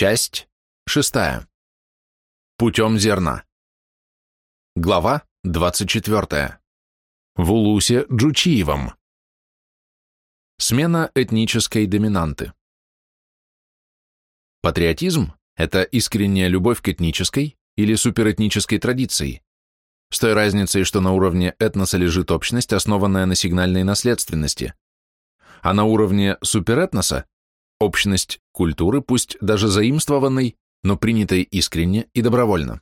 Часть шестая. Путем зерна. Глава двадцать четвертая. В Улусе Джучиевом. Смена этнической доминанты. Патриотизм – это искренняя любовь к этнической или суперэтнической традиции, с той разницей, что на уровне этноса лежит общность, основанная на сигнальной наследственности, а на уровне суперэтноса – общность культуры, пусть даже заимствованной, но принятой искренне и добровольно.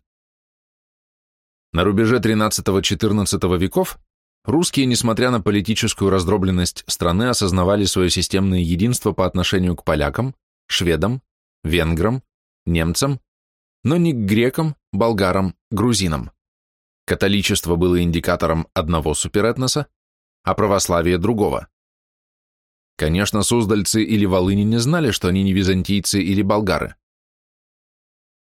На рубеже XIII-XIV веков русские, несмотря на политическую раздробленность страны, осознавали свое системное единство по отношению к полякам, шведам, венграм, немцам, но не к грекам, болгарам, грузинам. Католичество было индикатором одного суперэтноса, а православие другого. Конечно, суздальцы или волыни не знали, что они не византийцы или болгары.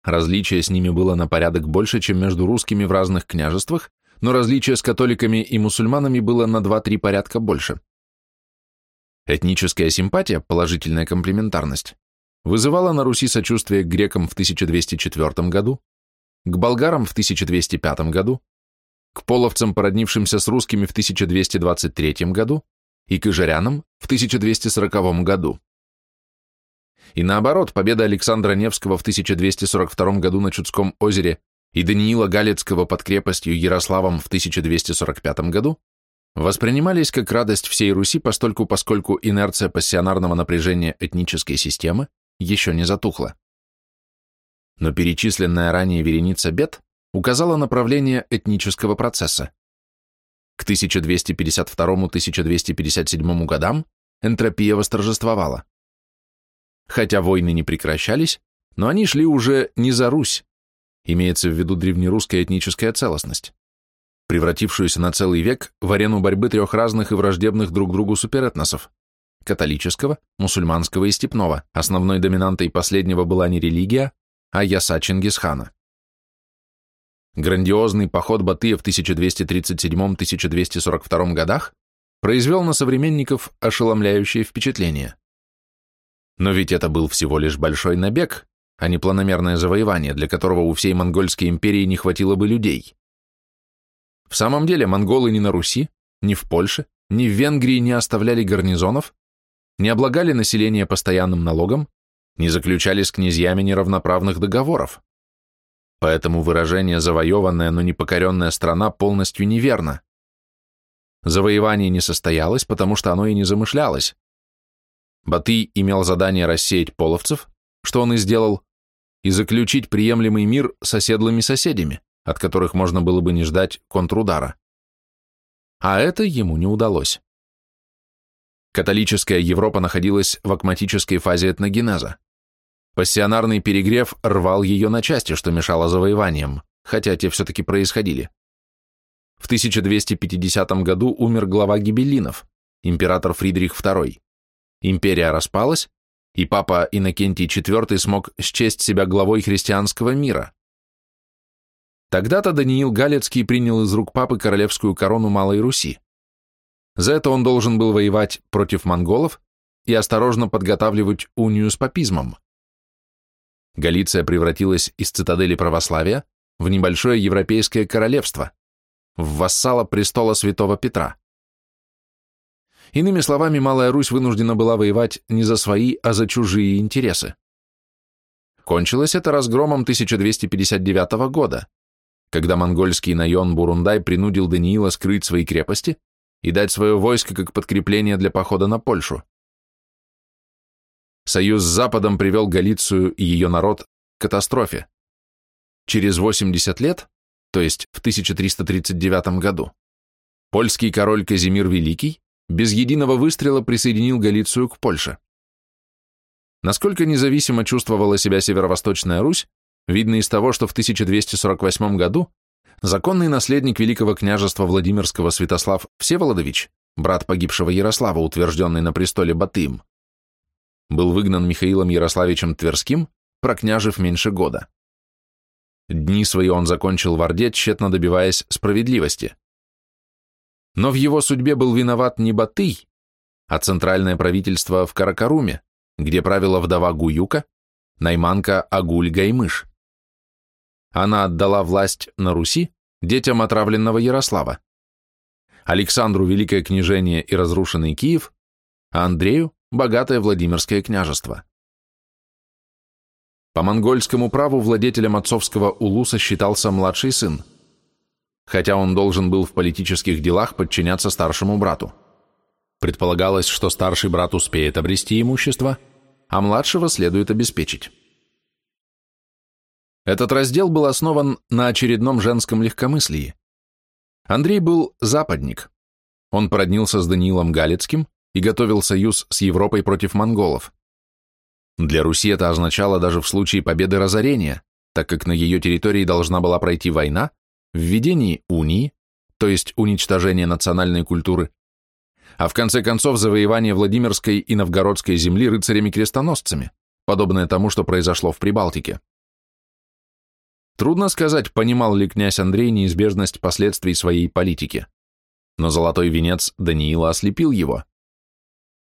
Различие с ними было на порядок больше, чем между русскими в разных княжествах, но различие с католиками и мусульманами было на 2-3 порядка больше. Этническая симпатия, положительная комплементарность, вызывала на Руси сочувствие к грекам в 1204 году, к болгарам в 1205 году, к половцам, породнившимся с русскими в 1223 году, и к Ижарянам в 1240 году. И наоборот, победа Александра Невского в 1242 году на Чудском озере и Даниила Галицкого под крепостью Ярославом в 1245 году воспринимались как радость всей Руси постольку поскольку инерция пассионарного напряжения этнической системы еще не затухла. Но перечисленная ранее вереница бед указала направление этнического процесса. К 1252-1257 годам энтропия восторжествовала. Хотя войны не прекращались, но они шли уже не за Русь, имеется в виду древнерусская этническая целостность, превратившуюся на целый век в арену борьбы трех разных и враждебных друг другу суперэтносов – католического, мусульманского и степного. Основной доминантой последнего была не религия, а яса Чингисхана. Грандиозный поход Батыя в 1237-1242 годах произвел на современников ошеломляющее впечатление. Но ведь это был всего лишь большой набег, а не планомерное завоевание, для которого у всей монгольской империи не хватило бы людей. В самом деле монголы ни на Руси, ни в Польше, ни в Венгрии не оставляли гарнизонов, не облагали население постоянным налогом, не заключали с князьями неравноправных договоров. Поэтому выражение «завоеванная, но не покоренная страна» полностью неверно. Завоевание не состоялось, потому что оно и не замышлялось. Батый имел задание рассеять половцев, что он и сделал, и заключить приемлемый мир с оседлыми соседями, от которых можно было бы не ждать контрудара. А это ему не удалось. Католическая Европа находилась в акматической фазе этногенеза. Пассионарный перегрев рвал ее на части, что мешало завоеваниям, хотя те все-таки происходили. В 1250 году умер глава гибеллинов, император Фридрих II. Империя распалась, и папа Иннокентий IV смог счесть себя главой христианского мира. Тогда-то Даниил Галецкий принял из рук папы королевскую корону Малой Руси. За это он должен был воевать против монголов и осторожно подготавливать унию с папизмом. Галиция превратилась из цитадели православия в небольшое европейское королевство, в вассала престола святого Петра. Иными словами, Малая Русь вынуждена была воевать не за свои, а за чужие интересы. Кончилось это разгромом 1259 года, когда монгольский наен Бурундай принудил Даниила скрыть свои крепости и дать свое войско как подкрепление для похода на Польшу. Союз с Западом привел Галицию и ее народ к катастрофе. Через 80 лет, то есть в 1339 году, польский король Казимир Великий без единого выстрела присоединил Галицию к Польше. Насколько независимо чувствовала себя Северо-Восточная Русь, видно из того, что в 1248 году законный наследник Великого княжества Владимирского Святослав Всеволодович, брат погибшего Ярослава, утвержденный на престоле Батыем, был выгнан Михаилом Ярославичем Тверским, прокняжив меньше года. Дни свои он закончил в Орде, тщетно добиваясь справедливости. Но в его судьбе был виноват не Батый, а центральное правительство в Каракаруме, где правила вдова Гуюка, найманка Агуль-Гаймыш. Она отдала власть на Руси детям отравленного Ярослава, Александру Великое княжение и разрушенный Киев, а Андрею – богатое Владимирское княжество. По монгольскому праву владетелем отцовского улуса считался младший сын, хотя он должен был в политических делах подчиняться старшему брату. Предполагалось, что старший брат успеет обрести имущество, а младшего следует обеспечить. Этот раздел был основан на очередном женском легкомыслии. Андрей был западник. Он породнился с Даниилом Галицким и готовил союз с Европой против монголов. Для Руси это означало даже в случае победы разорения, так как на ее территории должна была пройти война, введение унии, то есть уничтожение национальной культуры, а в конце концов завоевание Владимирской и Новгородской земли рыцарями-крестоносцами, подобное тому, что произошло в Прибалтике. Трудно сказать, понимал ли князь Андрей неизбежность последствий своей политики, но золотой венец Даниила ослепил его.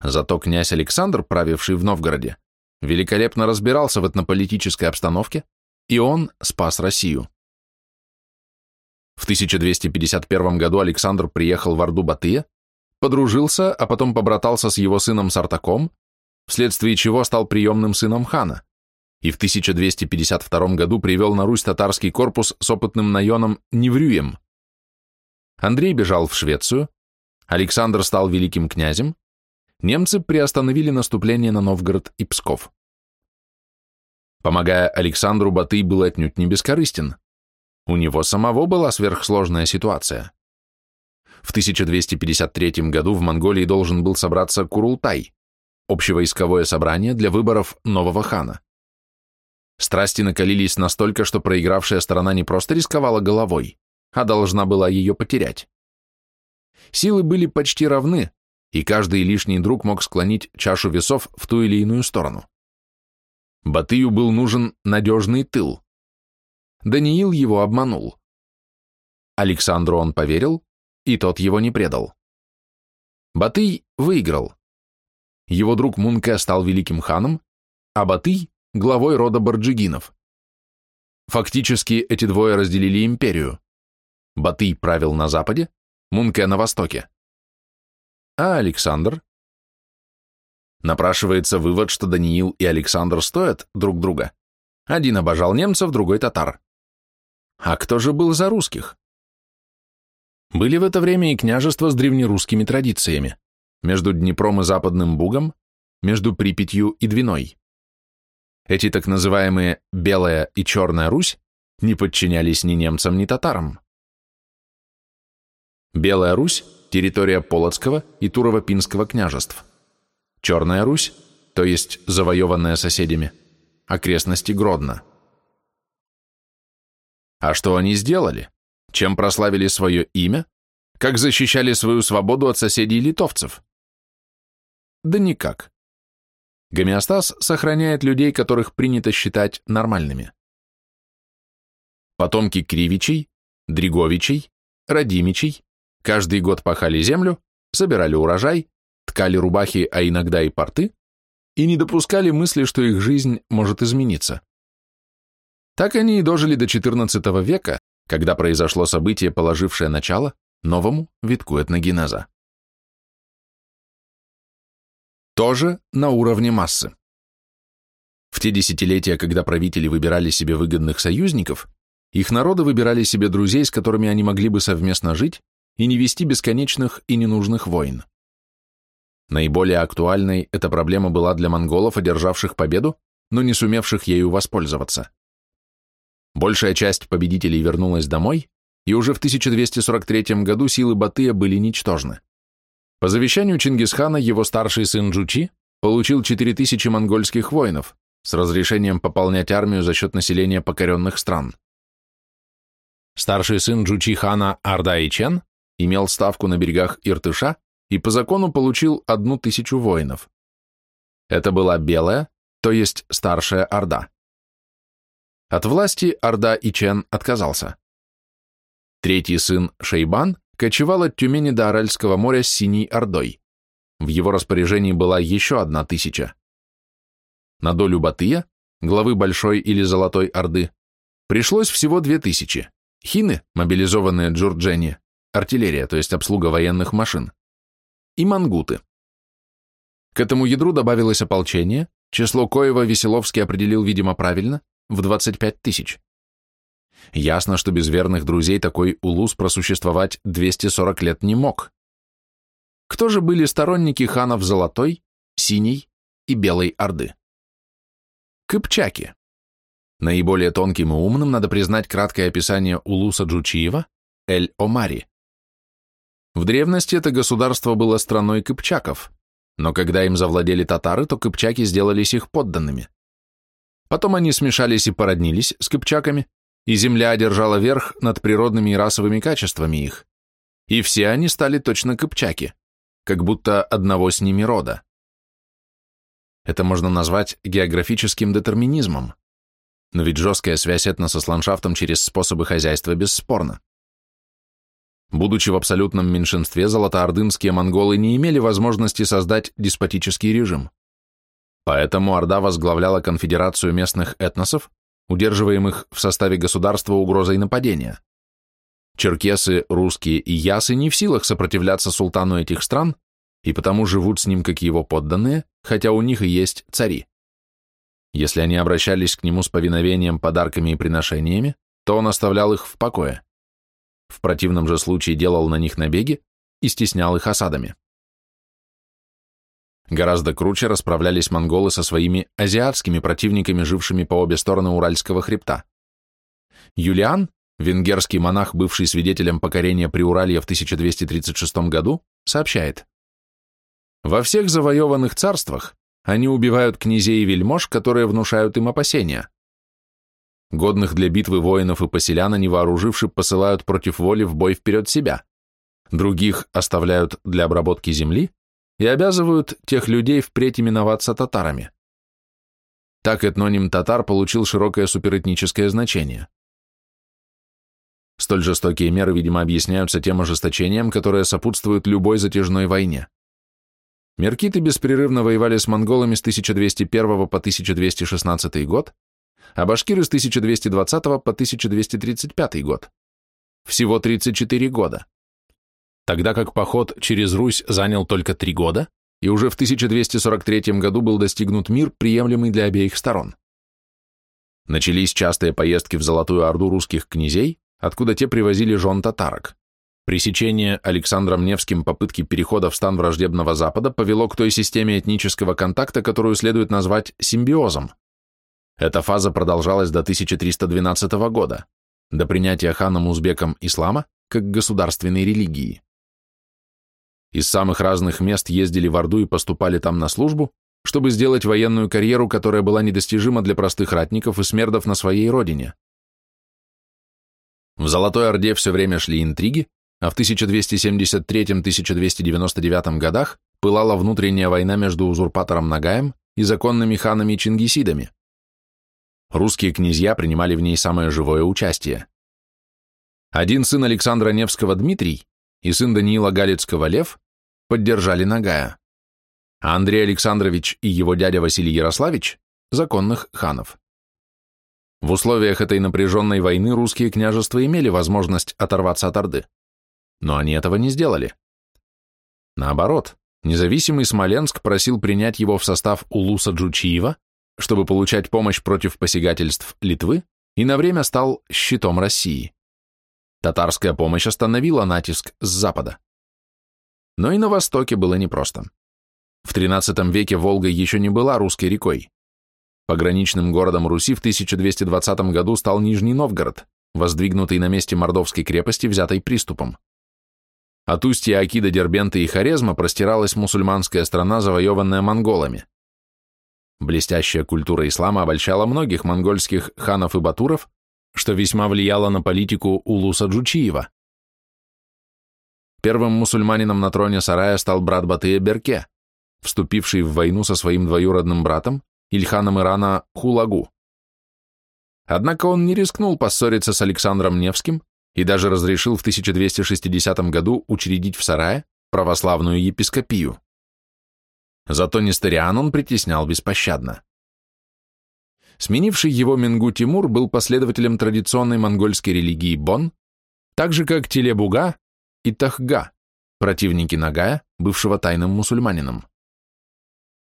Зато князь Александр, правивший в Новгороде, великолепно разбирался в этнополитической обстановке, и он спас Россию. В 1251 году Александр приехал в Орду-Батыя, подружился, а потом побратался с его сыном Сартаком, вследствие чего стал приемным сыном хана, и в 1252 году привел на Русь татарский корпус с опытным наеном Неврюем. Андрей бежал в Швецию, Александр стал великим князем, немцы приостановили наступление на Новгород и Псков. Помогая Александру, Батый был отнюдь не бескорыстен. У него самого была сверхсложная ситуация. В 1253 году в Монголии должен был собраться Курултай, общевойсковое собрание для выборов нового хана. Страсти накалились настолько, что проигравшая сторона не просто рисковала головой, а должна была ее потерять. Силы были почти равны, и каждый лишний друг мог склонить чашу весов в ту или иную сторону. Батыю был нужен надежный тыл. Даниил его обманул. Александру он поверил, и тот его не предал. Батый выиграл. Его друг Мунке стал великим ханом, а Батый – главой рода Барджигинов. Фактически эти двое разделили империю. Батый правил на западе, Мунке на востоке. А Александр? Напрашивается вывод, что Даниил и Александр стоят друг друга. Один обожал немцев, другой татар. А кто же был за русских? Были в это время и княжества с древнерусскими традициями, между Днепром и Западным Бугом, между Припятью и Двиной. Эти так называемые «Белая» и «Черная Русь» не подчинялись ни немцам, ни татарам. Белая Русь – территория Полоцкого и Турово-Пинского княжеств. Черная Русь, то есть завоеванная соседями, окрестности Гродно. А что они сделали? Чем прославили свое имя? Как защищали свою свободу от соседей литовцев? Да никак. Гомеостаз сохраняет людей, которых принято считать нормальными. Потомки Кривичей, Дриговичей, Радимичей каждый год пахали землю, собирали урожай, ткали рубахи, а иногда и порты, и не допускали мысли, что их жизнь может измениться. Так они и дожили до XIV века, когда произошло событие, положившее начало новому витку этногенеза. Тоже на уровне массы. В те десятилетия, когда правители выбирали себе выгодных союзников, их народы выбирали себе друзей, с которыми они могли бы совместно жить и не вести бесконечных и ненужных войн. Наиболее актуальной эта проблема была для монголов, одержавших победу, но не сумевших ею воспользоваться. Большая часть победителей вернулась домой, и уже в 1243 году силы Батыя были ничтожны. По завещанию Чингисхана его старший сын Джучи получил 4000 монгольских воинов с разрешением пополнять армию за счет населения покоренных стран. Старший сын Джучи хана Арда Ичен имел ставку на берегах Иртыша и по закону получил одну тысячу воинов. Это была белая, то есть старшая Орда. От власти Орда Ичен отказался. Третий сын Шейбан кочевал от Тюмени до Аральского моря с Синей Ордой. В его распоряжении была еще одна тысяча. На долю Батыя главы Большой или Золотой Орды, пришлось всего 2000. Хины, мобилизованные Джурджени, артиллерия, то есть обслуга военных машин, и мангуты. К этому ядру добавилось ополчение, число коего Веселовский определил, видимо, правильно, в 25 тысяч. Ясно, что без верных друзей такой улус просуществовать 240 лет не мог. Кто же были сторонники ханов Золотой, Синей и Белой Орды? Кыпчаки. Наиболее тонким и умным надо признать краткое описание Улуса Джучиева Эль-Омари. В древности это государство было страной кыпчаков, но когда им завладели татары, то кыпчаки сделались их подданными. Потом они смешались и породнились с кыпчаками, и земля одержала верх над природными и расовыми качествами их, и все они стали точно кыпчаки, как будто одного с ними рода. Это можно назвать географическим детерминизмом, но ведь жесткая связь этноса с ландшафтом через способы хозяйства бесспорна. Будучи в абсолютном меньшинстве, золотоордынские монголы не имели возможности создать деспотический режим. Поэтому Орда возглавляла конфедерацию местных этносов, удерживаемых в составе государства угрозой нападения. Черкесы, русские и ясы не в силах сопротивляться султану этих стран и потому живут с ним как его подданные, хотя у них и есть цари. Если они обращались к нему с повиновением, подарками и приношениями, то он оставлял их в покое. В противном же случае делал на них набеги и стеснял их осадами. Гораздо круче расправлялись монголы со своими азиатскими противниками, жившими по обе стороны Уральского хребта. Юлиан, венгерский монах, бывший свидетелем покорения Приуралья в 1236 году, сообщает, «Во всех завоеванных царствах они убивают князей и вельмож, которые внушают им опасения. Годных для битвы воинов и поселян они, вооруживши, посылают против воли в бой вперед себя. Других оставляют для обработки земли, и обязывают тех людей впредь именоваться татарами. Так этноним татар получил широкое суперэтническое значение. Столь жестокие меры, видимо, объясняются тем ожесточением, которое сопутствует любой затяжной войне. Меркиты беспрерывно воевали с монголами с 1201 по 1216 год, а башкиры с 1220 по 1235 год. Всего 34 года тогда как поход через Русь занял только три года, и уже в 1243 году был достигнут мир, приемлемый для обеих сторон. Начались частые поездки в Золотую Орду русских князей, откуда те привозили жен татарок. Пресечение Александром Невским попытки перехода в стан враждебного Запада повело к той системе этнического контакта, которую следует назвать симбиозом. Эта фаза продолжалась до 1312 года, до принятия ханом узбеком ислама как государственной религии. Из самых разных мест ездили в Орду и поступали там на службу, чтобы сделать военную карьеру, которая была недостижима для простых ратников и смердов на своей родине. В Золотой Орде все время шли интриги, а в 1273-1299 годах пылала внутренняя война между узурпатором Нагаем и законными ханами Чингисидами. Русские князья принимали в ней самое живое участие. Один сын Александра Невского Дмитрий и сын Даниила Галицкого Лев поддержали Нагая, а Андрей Александрович и его дядя Василий Ярославич – законных ханов. В условиях этой напряженной войны русские княжества имели возможность оторваться от Орды, но они этого не сделали. Наоборот, независимый Смоленск просил принять его в состав Улуса Джучиева, чтобы получать помощь против посягательств Литвы и на время стал щитом России. Татарская помощь остановила натиск с запада. Но и на Востоке было непросто. В XIII веке Волга еще не была русской рекой. Пограничным городом Руси в 1220 году стал Нижний Новгород, воздвигнутый на месте Мордовской крепости, взятой приступом. От устья Акида, Дербента и Хорезма простиралась мусульманская страна, завоеванная монголами. Блестящая культура ислама обольщала многих монгольских ханов и батуров, что весьма влияло на политику Улуса Джучиева. Первым мусульманином на троне сарая стал брат Батыя Берке, вступивший в войну со своим двоюродным братом, Ильханом Ирана Хулагу. Однако он не рискнул поссориться с Александром Невским и даже разрешил в 1260 году учредить в сарае православную епископию. Зато Несториан он притеснял беспощадно. Сменивший его Менгу Тимур был последователем традиционной монгольской религии Бон, так же как Телебуга и Тахга, противники Нагая, бывшего тайным мусульманином.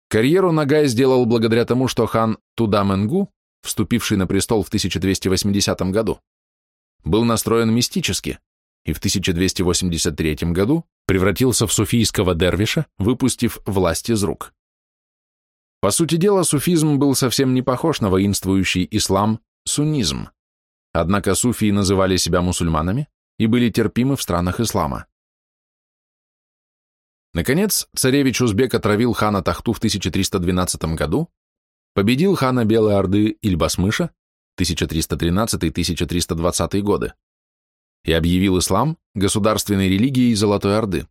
Карьеру Нагай сделал благодаря тому, что хан Туда Менгу, вступивший на престол в 1280 году, был настроен мистически и в 1283 году превратился в суфийского дервиша, выпустив власть из рук. По сути дела, суфизм был совсем не похож на воинствующий ислам, суннизм. Однако суфии называли себя мусульманами и были терпимы в странах ислама. Наконец, царевич Узбек отравил хана Тахту в 1312 году, победил хана Белой Орды Ильбасмыша 1313-1320 годы и объявил ислам государственной религией Золотой Орды.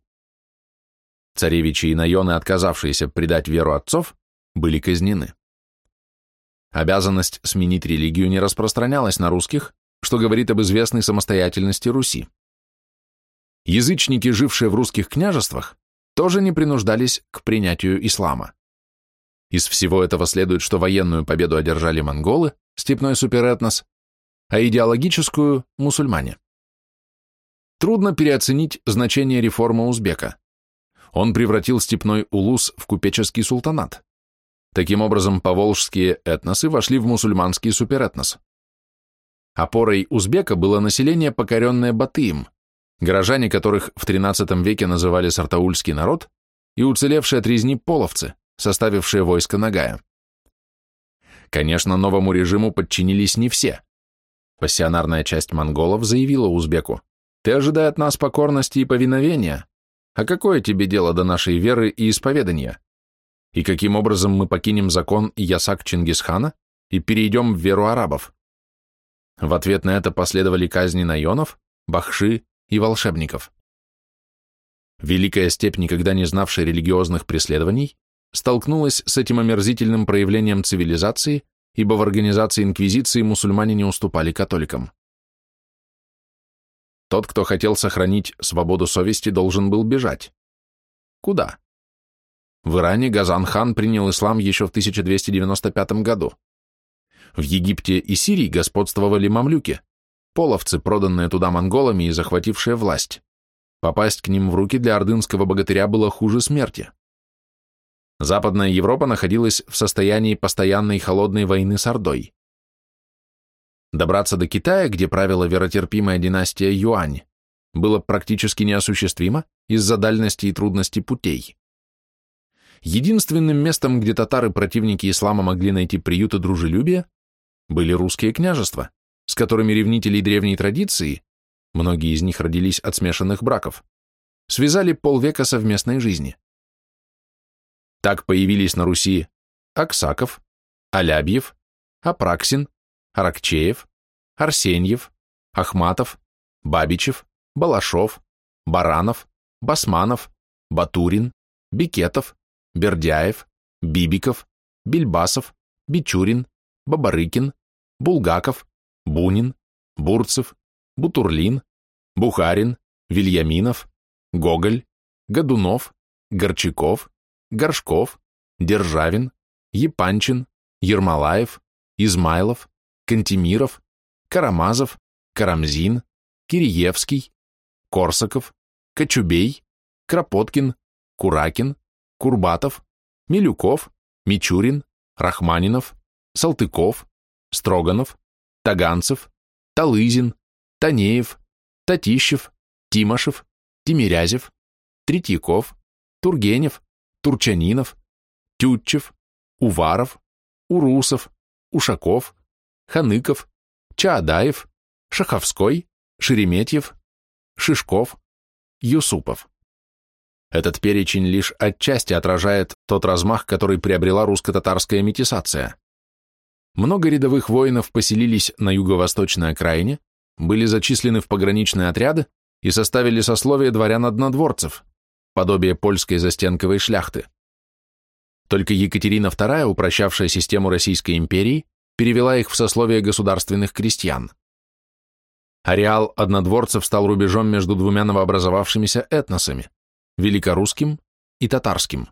Царевичи и наёны, отказавшиеся предать веру отцов, были казнены. Обязанность сменить религию не распространялась на русских, что говорит об известной самостоятельности Руси. Язычники, жившие в русских княжествах, тоже не принуждались к принятию ислама. Из всего этого следует, что военную победу одержали монголы, степной суперэтнос, а идеологическую – мусульмане. Трудно переоценить значение реформы узбека. Он превратил степной улус в купеческий султанат. Таким образом, поволжские этносы вошли в мусульманский суперэтнос. Опорой узбека было население, покоренное Батыем, горожане которых в XIII веке называли сартаульский народ, и уцелевшие от резни половцы, составившие войско Нагая. Конечно, новому режиму подчинились не все. Пассионарная часть монголов заявила узбеку, «Ты ожидай от нас покорности и повиновения, а какое тебе дело до нашей веры и исповедания? И каким образом мы покинем закон Ясак Чингисхана и перейдем в веру арабов?» В ответ на это последовали казни наёнов, бахши и волшебников. Великая степь, никогда не знавшая религиозных преследований, столкнулась с этим омерзительным проявлением цивилизации, ибо в организации инквизиции мусульмане не уступали католикам. Тот, кто хотел сохранить свободу совести, должен был бежать. Куда? В Иране Газан-хан принял ислам еще в 1295 году. В Египте и Сирии господствовали мамлюки, половцы, проданные туда монголами и захватившие власть. Попасть к ним в руки для ордынского богатыря было хуже смерти. Западная Европа находилась в состоянии постоянной холодной войны с Ордой. Добраться до Китая, где правила веротерпимая династия Юань, было практически неосуществимо из-за дальности и трудности путей. Единственным местом, где татары-противники ислама могли найти приют и дружелюбие, были русские княжества, с которыми ревнители древней традиции, многие из них родились от смешанных браков, связали полвека совместной жизни. Так появились на Руси Аксаков, Алябьев, Апраксин, Аракчеев, Арсеньев, Ахматов, Бабичев, Балашов, Баранов, Басманов, Батурин, Бикетов, Бердяев, Бибиков, Бильбасов, Бичурин, Бабарыкин, Булгаков, Бунин, Бурцев, Бутурлин, Бухарин, Вильяминов, Гоголь, Годунов, Горчаков, Горшков, Державин, Епанчин, Ермолаев, Измайлов, Кантемиров, Карамазов, Карамзин, Кириевский, Корсаков, Кочубей, Кропоткин, Куракин, Курбатов, Милюков, Мичурин, Рахманинов, Салтыков, Строганов, Таганцев, Талызин, Танеев, Татищев, Тимошев, Тимирязев, Третьяков, Тургенев, Турчанинов, Тютчев, Уваров, Урусов, Ушаков, Ханыков, Чаадаев, Шаховской, Шереметьев, Шишков, Юсупов. Этот перечень лишь отчасти отражает тот размах, который приобрела русско-татарская метисация. Много рядовых воинов поселились на юго-восточной окраине, были зачислены в пограничные отряды и составили сословие дворян-однодворцев, подобие польской застенковой шляхты. Только Екатерина II, упрощавшая систему Российской империи, перевела их в сословие государственных крестьян. Ареал однодворцев стал рубежом между двумя новообразовавшимися этносами – великорусским и татарским.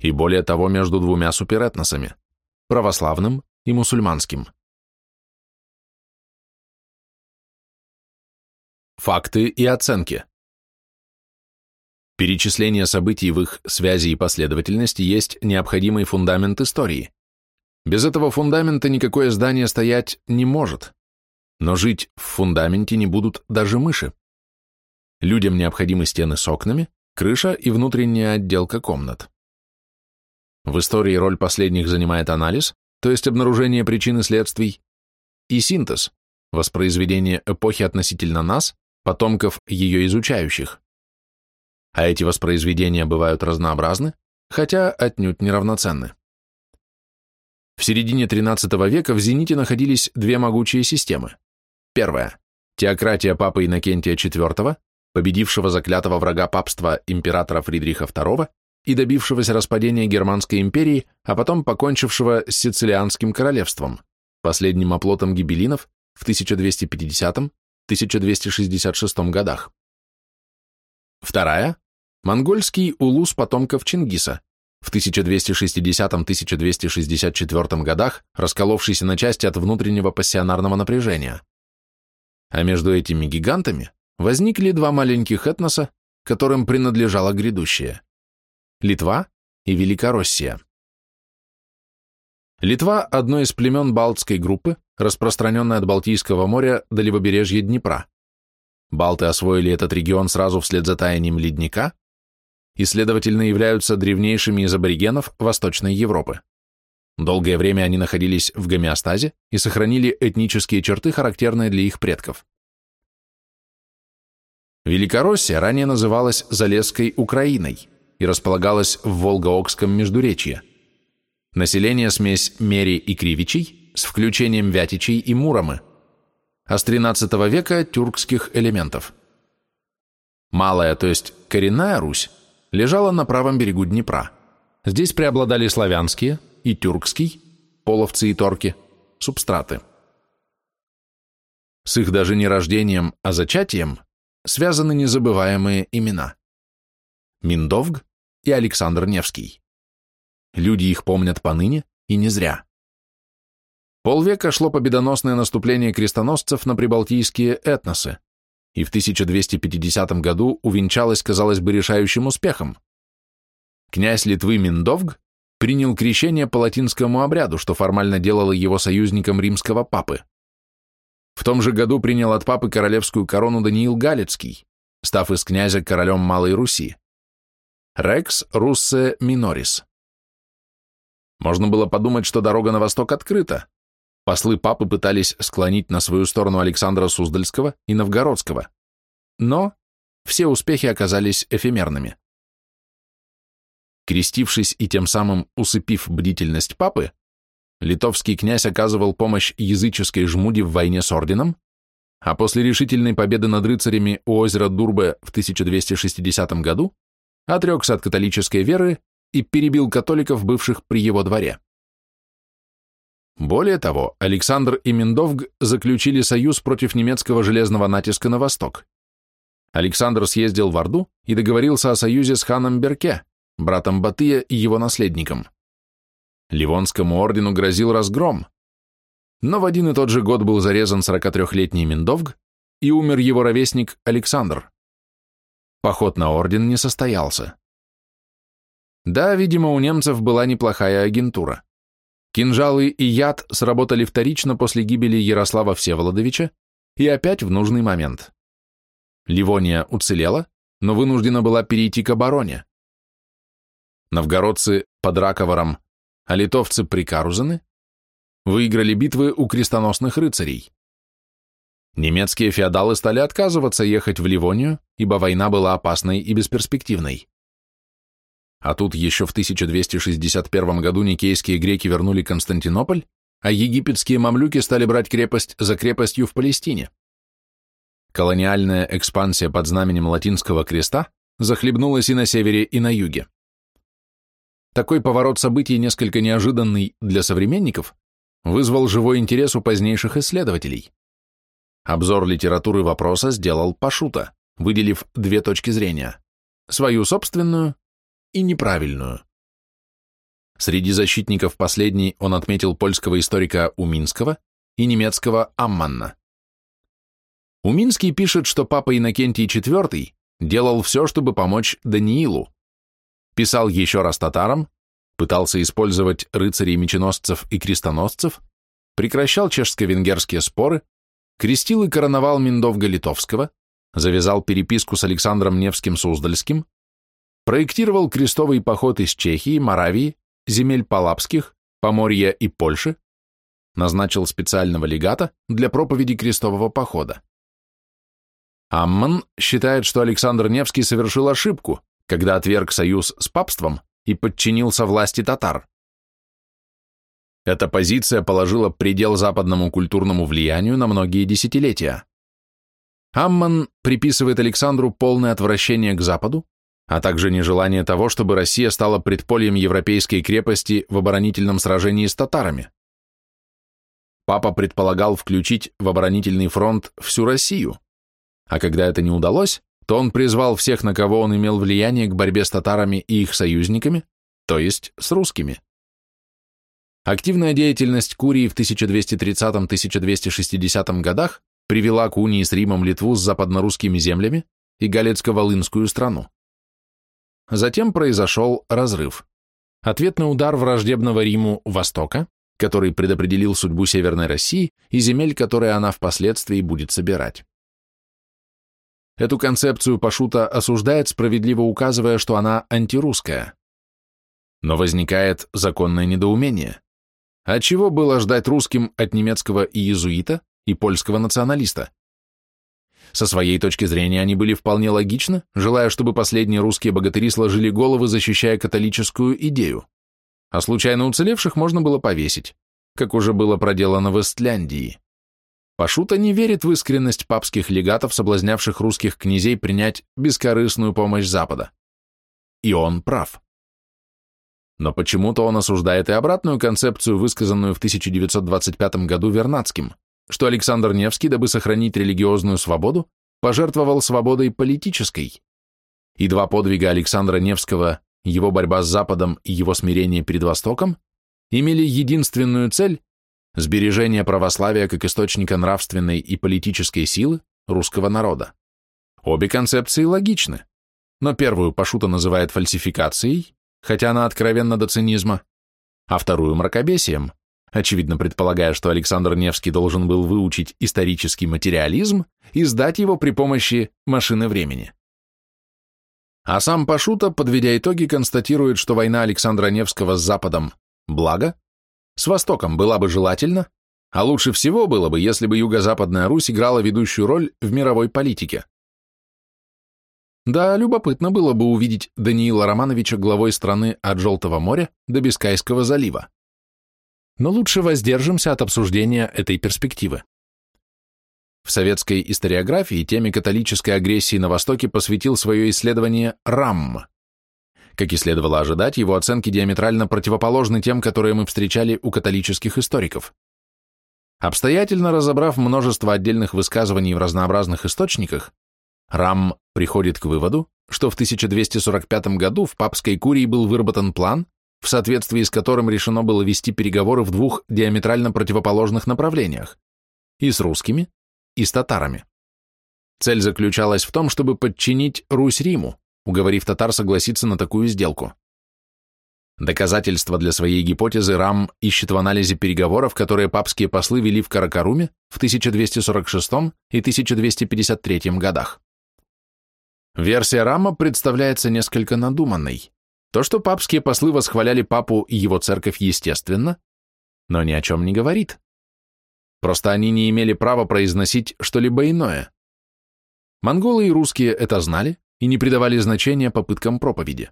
И более того, между двумя суперэтносами – православным и мусульманским. Факты и оценки. Перечисление событий в их связи и последовательности есть необходимый фундамент истории. Без этого фундамента никакое здание стоять не может, но жить в фундаменте не будут даже мыши. Людям необходимы стены с окнами, крыша и внутренняя отделка комнат. В истории роль последних занимает анализ, то есть обнаружение причин и следствий, и синтез, воспроизведение эпохи относительно нас, потомков ее изучающих а эти воспроизведения бывают разнообразны, хотя отнюдь неравноценны. В середине XIII века в зените находились две могучие системы. Первая – теократия папы Иннокентия IV, победившего заклятого врага папства императора Фридриха II и добившегося распадения Германской империи, а потом покончившего с Сицилианским королевством, последним оплотом гибелинов в 1250-1266 годах. Вторая – монгольский улус потомков Чингиса, в 1260-1264 годах расколовшийся на части от внутреннего пассионарного напряжения. А между этими гигантами возникли два маленьких этноса, которым принадлежало грядущее – Литва и Великороссия. Литва – одно из племен Балтской группы, распространенное от Балтийского моря до левобережья Днепра. Балты освоили этот регион сразу вслед за таянием ледника и, следовательно, являются древнейшими из аборигенов Восточной Европы. Долгое время они находились в гомеостазе и сохранили этнические черты, характерные для их предков. Великороссия ранее называлась Залесской Украиной и располагалась в Волго-Окском междуречье. Население смесь Мери и Кривичей с включением Вятичей и Муромы – а с XIII века тюркских элементов. Малая, то есть коренная Русь, лежала на правом берегу Днепра. Здесь преобладали славянские и тюркский, половцы и торки, субстраты. С их даже не рождением, а зачатием связаны незабываемые имена. Миндовг и Александр Невский. Люди их помнят поныне и не зря. Полвека шло победоносное наступление крестоносцев на прибалтийские этносы, и в 1250 году увенчалось, казалось бы, решающим успехом. Князь Литвы Миндовг принял крещение по латинскому обряду, что формально делало его союзником римского папы. В том же году принял от папы королевскую корону Даниил Галицкий, став из князя королем Малой Руси. Рекс Руссе Минорис. Можно было подумать, что дорога на восток открыта, Послы папы пытались склонить на свою сторону Александра Суздальского и Новгородского, но все успехи оказались эфемерными. Крестившись и тем самым усыпив бдительность папы, литовский князь оказывал помощь языческой жмуди в войне с орденом, а после решительной победы над рыцарями у озера Дурбе в 1260 году отрекся от католической веры и перебил католиков, бывших при его дворе. Более того, Александр и Миндовг заключили союз против немецкого железного натиска на восток. Александр съездил в Орду и договорился о союзе с ханом Берке, братом Батыя и его наследником. Ливонскому ордену грозил разгром, но в один и тот же год был зарезан 43-летний Миндовг и умер его ровесник Александр. Поход на орден не состоялся. Да, видимо, у немцев была неплохая агентура. Кинжалы и яд сработали вторично после гибели Ярослава Всеволодовича и опять в нужный момент. Ливония уцелела, но вынуждена была перейти к обороне. Новгородцы под Раковаром, а литовцы при Карузены выиграли битвы у крестоносных рыцарей. Немецкие феодалы стали отказываться ехать в Ливонию, ибо война была опасной и бесперспективной. А тут еще в 1261 году никейские греки вернули Константинополь, а египетские мамлюки стали брать крепость за крепостью в Палестине. Колониальная экспансия под знаменем Латинского креста захлебнулась и на севере, и на юге. Такой поворот событий, несколько неожиданный для современников, вызвал живой интерес у позднейших исследователей. Обзор литературы вопроса сделал Пашута, выделив две точки зрения – свою собственную и неправильную. Среди защитников последней он отметил польского историка Уминского и немецкого Амманна. Уминский пишет, что папа Иннокентий IV делал все, чтобы помочь Даниилу. Писал еще раз татарам, пытался использовать рыцарей-меченосцев и крестоносцев, прекращал чешско-венгерские споры, крестил и короновал Миндовга Литовского, завязал переписку с Александром Невским Суздальским, проектировал крестовый поход из Чехии, Моравии, земель Палапских, Поморья и Польши, назначил специального легата для проповеди крестового похода. Амман считает, что Александр Невский совершил ошибку, когда отверг союз с папством и подчинился власти татар. Эта позиция положила предел западному культурному влиянию на многие десятилетия. Амман приписывает Александру полное отвращение к Западу, а также нежелание того, чтобы Россия стала предпольем европейской крепости в оборонительном сражении с татарами. Папа предполагал включить в оборонительный фронт всю Россию, а когда это не удалось, то он призвал всех, на кого он имел влияние к борьбе с татарами и их союзниками, то есть с русскими. Активная деятельность Курии в 1230-1260 годах привела к унии с Римом Литву с западнорусскими землями и Галецко-Волынскую страну. Затем произошел разрыв. Ответный удар враждебного Риму Востока, который предопределил судьбу Северной России и земель, которые она впоследствии будет собирать. Эту концепцию Пашута осуждает, справедливо указывая, что она антирусская. Но возникает законное недоумение. А чего было ждать русским от немецкого иезуита и польского националиста? Со своей точки зрения они были вполне логичны, желая, чтобы последние русские богатыри сложили головы, защищая католическую идею. А случайно уцелевших можно было повесить, как уже было проделано в Эстляндии. Пашута не верит в искренность папских легатов, соблазнявших русских князей принять бескорыстную помощь Запада. И он прав. Но почему-то он осуждает и обратную концепцию, высказанную в 1925 году Вернадским, что Александр Невский, дабы сохранить религиозную свободу, пожертвовал свободой политической. И два подвига Александра Невского, его борьба с Западом и его смирение перед Востоком, имели единственную цель сбережение православия как источника нравственной и политической силы русского народа. Обе концепции логичны, но первую Пашута называет фальсификацией, хотя она откровенно до цинизма, а вторую – мракобесием, очевидно предполагая, что Александр Невский должен был выучить исторический материализм и сдать его при помощи машины времени. А сам Пашута, подведя итоги, констатирует, что война Александра Невского с Западом – благо, с Востоком была бы желательно, а лучше всего было бы, если бы Юго-Западная Русь играла ведущую роль в мировой политике. Да, любопытно было бы увидеть Даниила Романовича главой страны от Желтого моря до Бискайского залива. Но лучше воздержимся от обсуждения этой перспективы. В советской историографии теме католической агрессии на Востоке посвятил свое исследование РАМ как и следовало ожидать, его оценки диаметрально противоположны тем, которые мы встречали у католических историков. Обстоятельно разобрав множество отдельных высказываний в разнообразных источниках, Рам приходит к выводу, что в 1245 году в папской курии был выработан план, в соответствии с которым решено было вести переговоры в двух диаметрально противоположных направлениях – и с русскими, и с татарами. Цель заключалась в том, чтобы подчинить Русь Риму, уговорив татар согласиться на такую сделку. Доказательства для своей гипотезы Рам ищет в анализе переговоров, которые папские послы вели в Каракаруме в 1246 и 1253 годах. Версия Рама представляется несколько надуманной. То, что папские послы восхваляли папу и его церковь, естественно, но ни о чем не говорит. Просто они не имели права произносить что-либо иное. Монголы и русские это знали, и не придавали значения попыткам проповеди.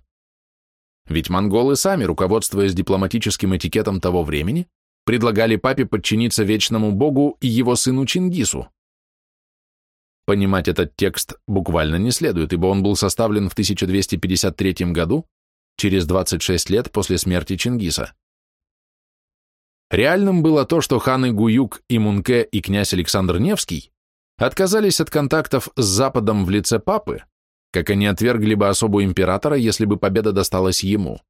Ведь монголы сами, руководствуясь дипломатическим этикетом того времени, предлагали папе подчиниться вечному богу и его сыну Чингису. Понимать этот текст буквально не следует, ибо он был составлен в 1253 году, через 26 лет после смерти Чингиса. Реальным было то, что ханы Гуюк и Мунке и князь Александр Невский отказались от контактов с Западом в лице папы как они отвергли бы особу императора, если бы победа досталась ему.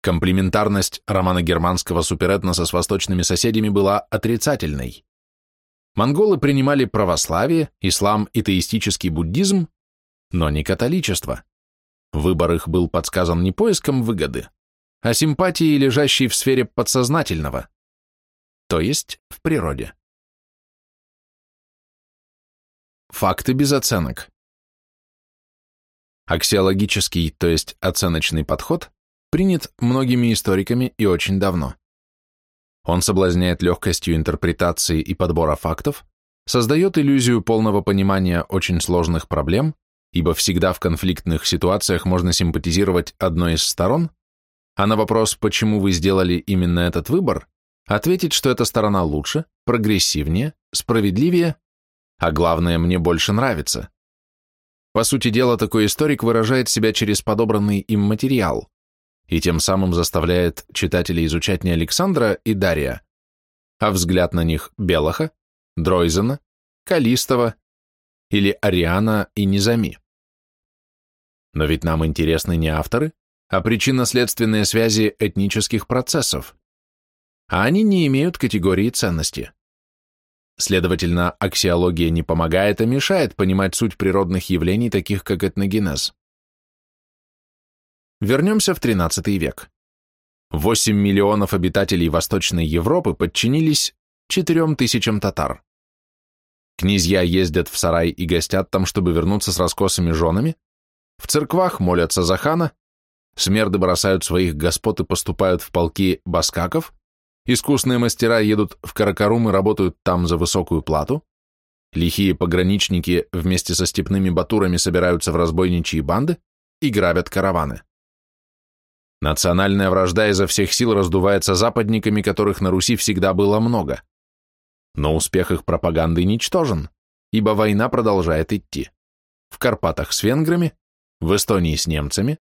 Комплементарность романа германского суперэтноса с восточными соседями была отрицательной. Монголы принимали православие, ислам и теистический буддизм, но не католичество. Выбор их был подсказан не поиском выгоды, а симпатией, лежащей в сфере подсознательного, то есть в природе. Факты без оценок. Аксиологический, то есть оценочный подход, принят многими историками и очень давно. Он соблазняет легкостью интерпретации и подбора фактов, создает иллюзию полного понимания очень сложных проблем, ибо всегда в конфликтных ситуациях можно симпатизировать одной из сторон, а на вопрос, почему вы сделали именно этот выбор, ответить, что эта сторона лучше, прогрессивнее, справедливее, а главное, мне больше нравится. По сути дела, такой историк выражает себя через подобранный им материал и тем самым заставляет читателей изучать не Александра и Дария, а взгляд на них Белаха, Дройзена, Калистова или Ариана и Низами. Но ведь нам интересны не авторы, а причинно-следственные связи этнических процессов, а они не имеют категории ценности. Следовательно, аксиология не помогает, а мешает понимать суть природных явлений, таких как этногенез. Вернемся в XIII век. 8 миллионов обитателей Восточной Европы подчинились 4 тысячам татар. Князья ездят в сарай и гостят там, чтобы вернуться с раскосыми женами, в церквах молятся за хана, смерды бросают своих господ и поступают в полки баскаков, искусные мастера едут в Каракарум и работают там за высокую плату, лихие пограничники вместе со степными батурами собираются в разбойничьи банды и грабят караваны. Национальная вражда изо всех сил раздувается западниками, которых на Руси всегда было много. Но успех их пропаганды ничтожен, ибо война продолжает идти. В Карпатах с венграми, в Эстонии с немцами,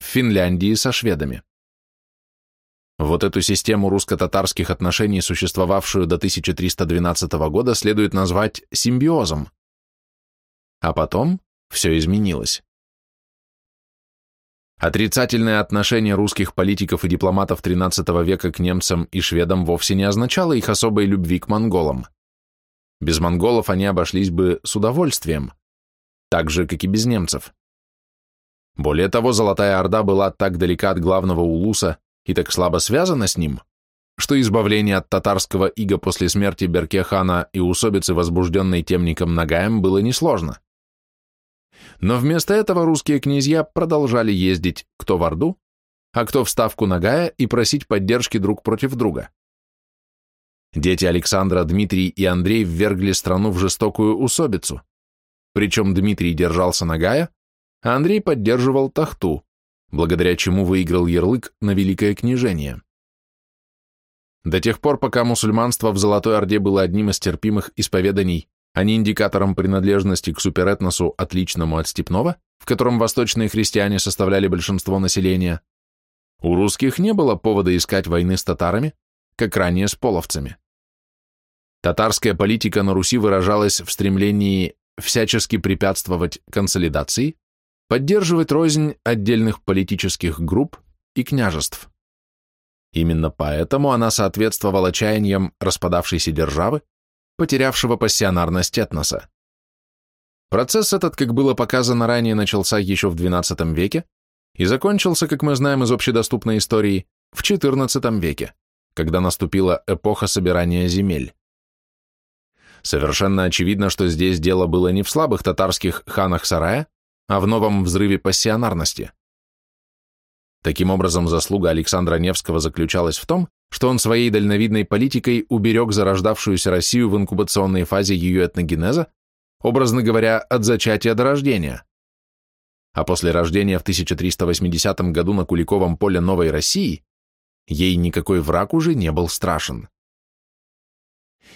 в Финляндии со шведами. Вот эту систему русско-татарских отношений, существовавшую до 1312 года, следует назвать симбиозом. А потом все изменилось. Отрицательное отношение русских политиков и дипломатов XIII века к немцам и шведам вовсе не означало их особой любви к монголам. Без монголов они обошлись бы с удовольствием, так же, как и без немцев. Более того, Золотая Орда была так далека от главного улуса и так слабо связана с ним, что избавление от татарского ига после смерти Берке-хана и усобицы, возбужденной темником Нагаем, было несложно. Но вместо этого русские князья продолжали ездить кто в Орду, а кто в Ставку Нагая и просить поддержки друг против друга. Дети Александра, Дмитрий и Андрей ввергли страну в жестокую усобицу. Причем Дмитрий держался Нагая, а Андрей поддерживал Тахту, благодаря чему выиграл ярлык на Великое княжение. До тех пор, пока мусульманство в Золотой Орде было одним из терпимых исповеданий а не индикатором принадлежности к суперэтносу, отличному от степного, в котором восточные христиане составляли большинство населения, у русских не было повода искать войны с татарами, как ранее с половцами. Татарская политика на Руси выражалась в стремлении всячески препятствовать консолидации, поддерживать рознь отдельных политических групп и княжеств. Именно поэтому она соответствовала чаяниям распадавшейся державы, потерявшего пассионарность этноса. Процесс этот, как было показано ранее, начался еще в XII веке и закончился, как мы знаем из общедоступной истории, в XIV веке, когда наступила эпоха собирания земель. Совершенно очевидно, что здесь дело было не в слабых татарских ханах сарая, а в новом взрыве пассионарности. Таким образом, заслуга Александра Невского заключалась в том, что он своей дальновидной политикой уберег зарождавшуюся Россию в инкубационной фазе ее этногенеза, образно говоря, от зачатия до рождения. А после рождения в 1380 году на Куликовом поле Новой России ей никакой враг уже не был страшен.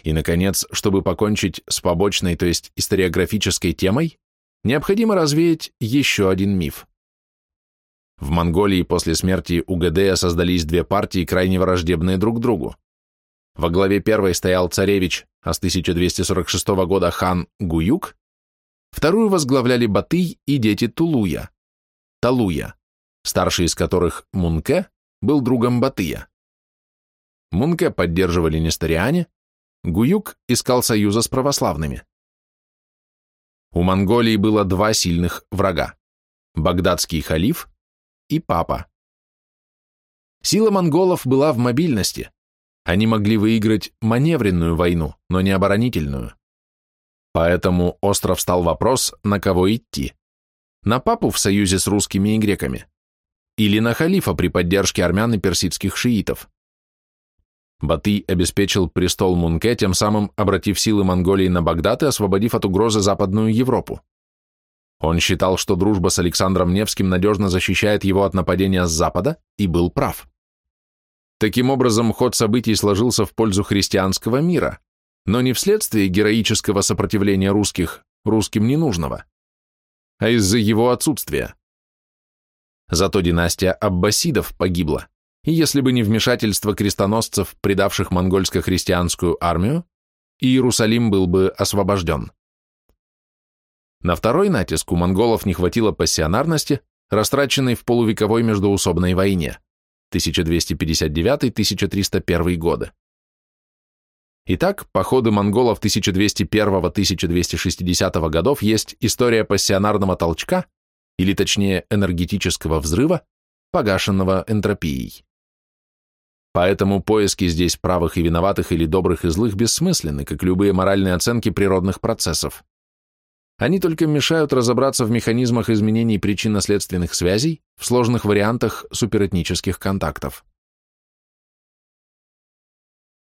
И, наконец, чтобы покончить с побочной, то есть историографической темой, необходимо развеять еще один миф. В Монголии после смерти Угадея создались две партии, крайне враждебные друг другу. Во главе первой стоял царевич, а с 1246 года хан Гуюк, вторую возглавляли Батый и дети Тулуя, Талуя, старший из которых Мунке, был другом Батыя. Мунке поддерживали несториане, Гуюк искал союза с православными. У Монголии было два сильных врага – багдадский халиф и папа. Сила монголов была в мобильности. Они могли выиграть маневренную войну, но не оборонительную. Поэтому остро встал вопрос, на кого идти. На папу в союзе с русскими и греками или на халифа при поддержке армян и персидских шиитов. Батый обеспечил престол Мунке, тем самым обратив силы Монголии на Багдад и освободив от угрозы Западную Европу. Он считал, что дружба с Александром Невским надежно защищает его от нападения с Запада, и был прав. Таким образом, ход событий сложился в пользу христианского мира, но не вследствие героического сопротивления русских, русским ненужного, а из-за его отсутствия. Зато династия аббасидов погибла, и если бы не вмешательство крестоносцев, предавших монгольско-христианскую армию, Иерусалим был бы освобожден. На второй натиск у монголов не хватило пассионарности, растраченной в полувековой междоусобной войне 1259-1301 годы. Итак, походы монголов 1201-1260 годов есть история пассионарного толчка, или точнее энергетического взрыва, погашенного энтропией. Поэтому поиски здесь правых и виноватых или добрых и злых бессмысленны, как любые моральные оценки природных процессов. Они только мешают разобраться в механизмах изменений причинно-следственных связей в сложных вариантах суперэтнических контактов.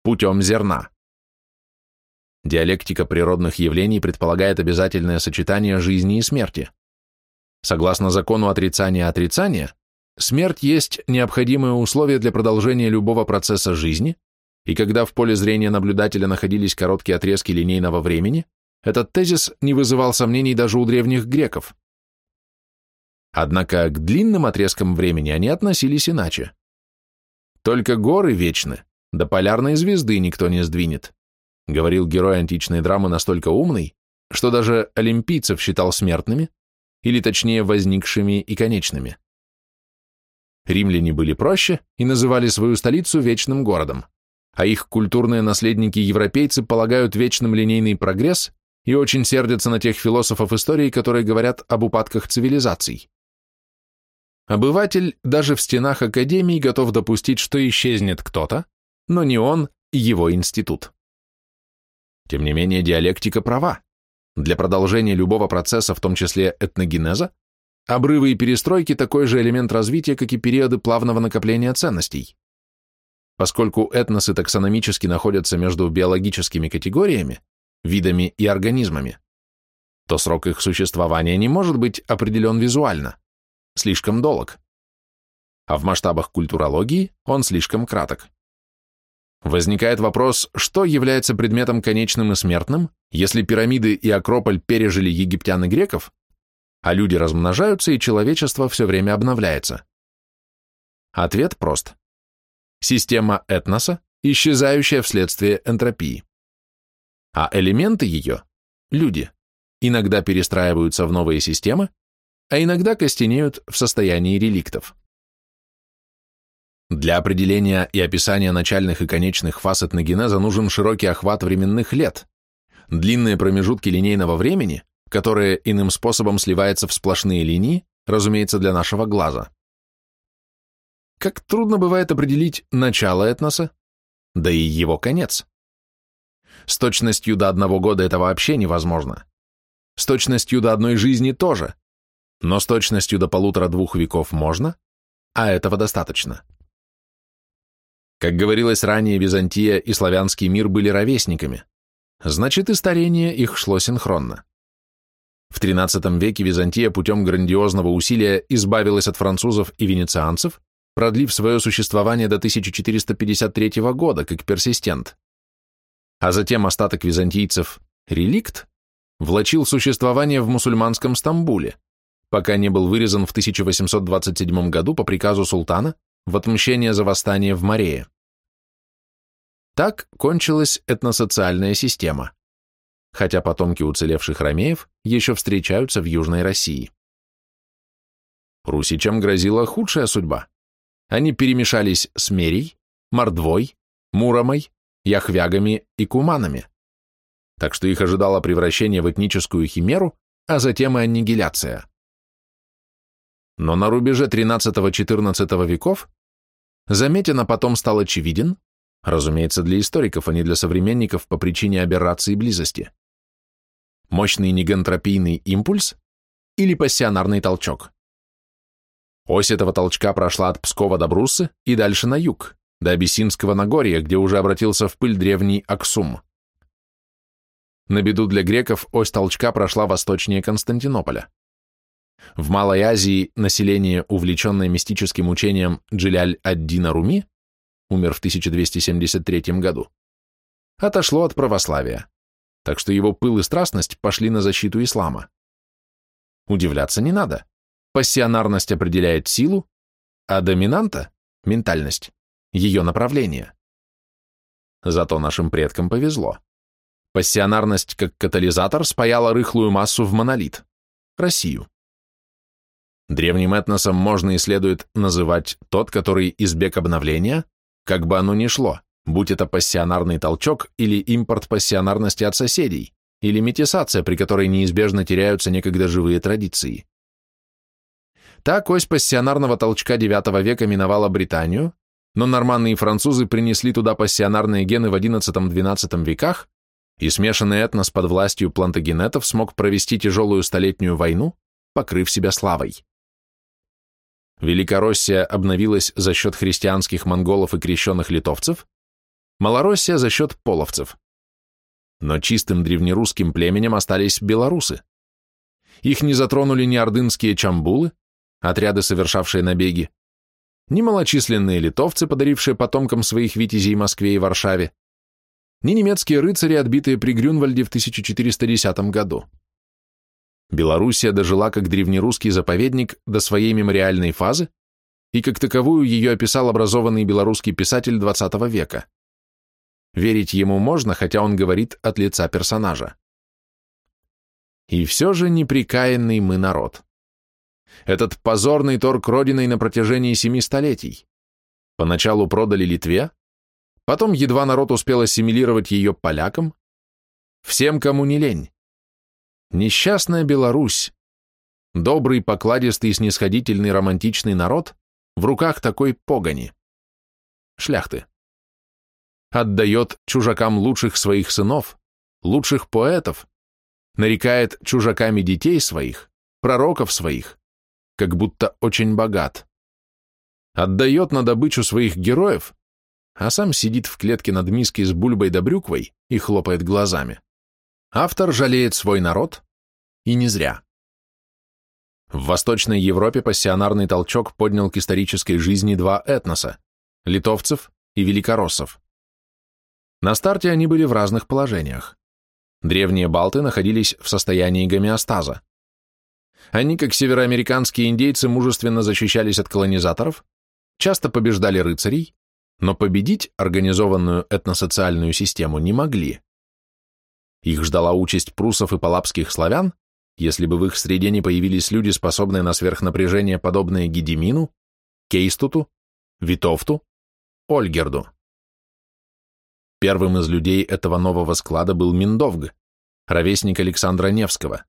Путем зерна. Диалектика природных явлений предполагает обязательное сочетание жизни и смерти. Согласно закону отрицания отрицания, смерть есть необходимое условие для продолжения любого процесса жизни, и когда в поле зрения наблюдателя находились короткие отрезки линейного времени, этот тезис не вызывал сомнений даже у древних греков. Однако к длинным отрезкам времени они относились иначе. Только горы вечны, до полярной звезды никто не сдвинет, говорил герой античной драмы настолько умный, что даже олимпийцев считал смертными, или точнее возникшими и конечными. Римляне были проще и называли свою столицу вечным городом, а их культурные наследники-европейцы полагают вечным линейный прогресс и очень сердятся на тех философов истории, которые говорят об упадках цивилизаций. Обыватель даже в стенах академии готов допустить, что исчезнет кто-то, но не он и его институт. Тем не менее, диалектика права. Для продолжения любого процесса, в том числе этногенеза, обрывы и перестройки – такой же элемент развития, как и периоды плавного накопления ценностей. Поскольку этносы таксономически находятся между биологическими категориями, видами и организмами, то срок их существования не может быть определен визуально, слишком долг. А в масштабах культурологии он слишком краток. Возникает вопрос, что является предметом конечным и смертным, если пирамиды и Акрополь пережили египтян и греков, а люди размножаются и человечество все время обновляется? Ответ прост. Система этноса, исчезающая вследствие энтропии. А элементы ее, люди, иногда перестраиваются в новые системы, а иногда костенеют в состоянии реликтов. Для определения и описания начальных и конечных фаз этногенеза нужен широкий охват временных лет, длинные промежутки линейного времени, которые иным способом сливаются в сплошные линии, разумеется, для нашего глаза. Как трудно бывает определить начало этноса, да и его конец. С точностью до одного года это вообще невозможно. С точностью до одной жизни тоже. Но с точностью до полутора-двух веков можно, а этого достаточно. Как говорилось ранее, Византия и славянский мир были ровесниками. Значит, и старение их шло синхронно. В XIII веке Византия путем грандиозного усилия избавилась от французов и венецианцев, продлив свое существование до 1453 года, как персистент. А затем остаток византийцев, реликт, влачил существование в мусульманском Стамбуле, пока не был вырезан в 1827 году по приказу султана в отмщение за восстание в Марее. Так кончилась этносоциальная система, хотя потомки уцелевших ромеев еще встречаются в Южной России. Русичам грозила худшая судьба. они перемешались с Мерей, Мордвой, Муромой, Яхвягами и Куманами, так что их ожидало превращение в этническую химеру, а затем и аннигиляция. Но на рубеже XIII-XIV веков заметен, а потом стал очевиден, разумеется, для историков, а не для современников по причине аберрации близости, мощный негантропийный импульс или пассионарный толчок. Ось этого толчка прошла от Пскова до Бруссы и дальше на юг, до Абиссинского Нагорья, где уже обратился в пыль древний Аксум. На беду для греков ось толчка прошла восточнее Константинополя. В Малой Азии население, увлеченное мистическим учением Джиляль-ад-Дина Руми, умер в 1273 году, отошло от православия, так что его пыл и страстность пошли на защиту ислама. Удивляться не надо. Пассионарность определяет силу, а доминанта – ментальность, ее направление. Зато нашим предкам повезло. Пассионарность как катализатор спаяла рыхлую массу в монолит – Россию. Древним этносом можно и следует называть тот, который избег обновления, как бы оно ни шло, будь это пассионарный толчок или импорт пассионарности от соседей, или метисация, при которой неизбежно теряются некогда живые традиции. Так ось пассионарного толчка IX века миновала Британию, но норманны и французы принесли туда пассионарные гены в XI-XII веках, и смешанный этнос под властью плантагенетов смог провести тяжелую столетнюю войну, покрыв себя славой. Великороссия обновилась за счет христианских монголов и крещенных литовцев, Малороссия за счет половцев. Но чистым древнерусским племенем остались белорусы. Их не затронули ни ордынские чамбулы, отряды, совершавшие набеги, ни малочисленные литовцы, подарившие потомкам своих витязей Москве и Варшаве, ни немецкие рыцари, отбитые при Грюнвальде в 1410 году. Белоруссия дожила как древнерусский заповедник до своей мемориальной фазы, и как таковую ее описал образованный белорусский писатель XX века. Верить ему можно, хотя он говорит от лица персонажа. И все же неприкаянный мы народ. Этот позорный торг родиной на протяжении семи столетий. Поначалу продали Литве, потом едва народ успел ассимилировать ее полякам, всем, кому не лень. Несчастная Беларусь, добрый, покладистый, снисходительный, романтичный народ в руках такой погони, шляхты. Отдает чужакам лучших своих сынов, лучших поэтов, нарекает чужаками детей своих, пророков своих, как будто очень богат. Отдает на добычу своих героев, а сам сидит в клетке над миской с бульбой да брюквой и хлопает глазами. Автор жалеет свой народ, и не зря. В Восточной Европе пассионарный толчок поднял к исторической жизни два этноса – литовцев и великороссов. На старте они были в разных положениях. Древние балты находились в состоянии гомеостаза. Они, как североамериканские индейцы, мужественно защищались от колонизаторов, часто побеждали рыцарей, но победить организованную этносоциальную систему не могли. Их ждала участь прусов и палапских славян, если бы в их среде не появились люди, способные на сверхнапряжение, подобные Гедемину, Кейстуту, Витовту, Ольгерду. Первым из людей этого нового склада был Миндовг, ровесник Александра Невского.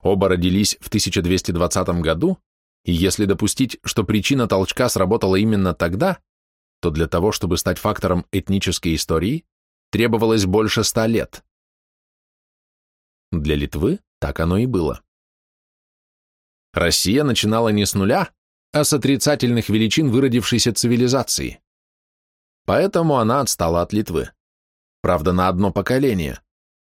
Оба родились в 1220 году, и если допустить, что причина толчка сработала именно тогда, то для того, чтобы стать фактором этнической истории, требовалось больше ста лет. Для Литвы так оно и было. Россия начинала не с нуля, а с отрицательных величин выродившейся цивилизации. Поэтому она отстала от Литвы. Правда, на одно поколение.